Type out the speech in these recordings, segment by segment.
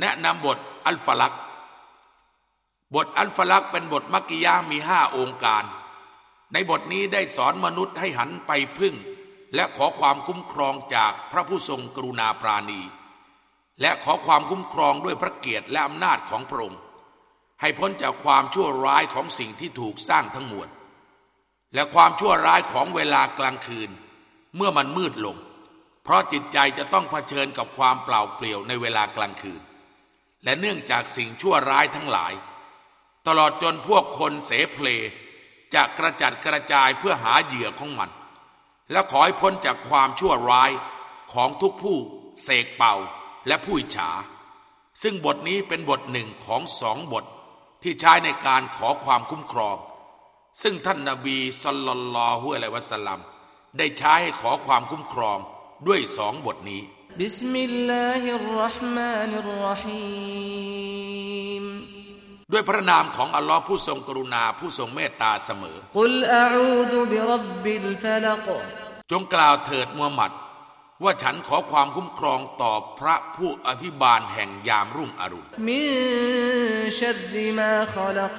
แนะนำบทอัลฟลัก บทอัลฟลักเป็นบทมักกิยามีห้าองค์การ ในบทนี้ได้สอนมนุษย์ให้หันไปพึ่ง และขอความคุ้มครองจากพระผู้ทรงกรุณาปราณี และขอความคุ้มครองด้วยพระเกียรติและอำนาจของพระองค์ ให้พ้นจากความชั่วร้ายของสิ่งที่ถูกสร้างทั้งมวลและความชั่วร้ายของเวลากลางคืน เมื่อมันมืดลง เพราะจิตใจจะต้องเผชิญกับความเปล่าเปลี่ยวในเวลากลางคืน และเนื่องจากสิ่งชั่วร้ายทั้งหลาย ตลอดจนพวกคนเสเพลจะกระจัดกระจายเพื่อหาเหยื่อของมัน และขอให้พ้นจากความชั่วร้ายของทุกผู้เสกเป่าและผู้ฉา ซึ่งบทนี้เป็นบทหนึ่งของสองบทที่ใช้ในการขอความคุ้มครอง ซึ่งท่านนาบีصلى الله عليه وسلم ได้ใช้ให้ขอความคุ้มครองด้วยสองบทนี้ بسم الله الرحمن الرحيم ด้วยพระนามของอัลลอฮ์ผู้ทรงกรุณาผู้ทรงเมตตาเสมอقل أعوذ برب الفلقจงกล่าวเถิดมูฮัมหมัด ว่าฉันขอความคุ้มครองต่อพระผู้อภิบาลแห่งยามรุ่งอรุณمنชัรมาขลัก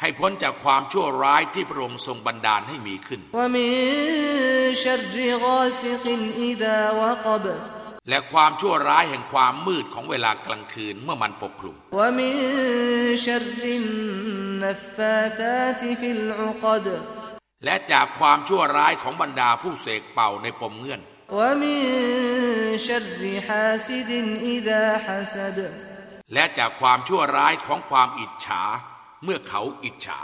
ให้พ้นจากความชั่วร้ายที่พระองค์ทรงบันดาลให้มีขึ้น และความชั่วร้ายแห่งความมืดของเวลากลางคืนเมื่อมันปกคลุม และจากความชั่วร้ายของบรรดาผู้เสกเป่าในปมเงื่อน และจากความชั่วร้ายของความอิจฉา เมื่อเขาอิจฉา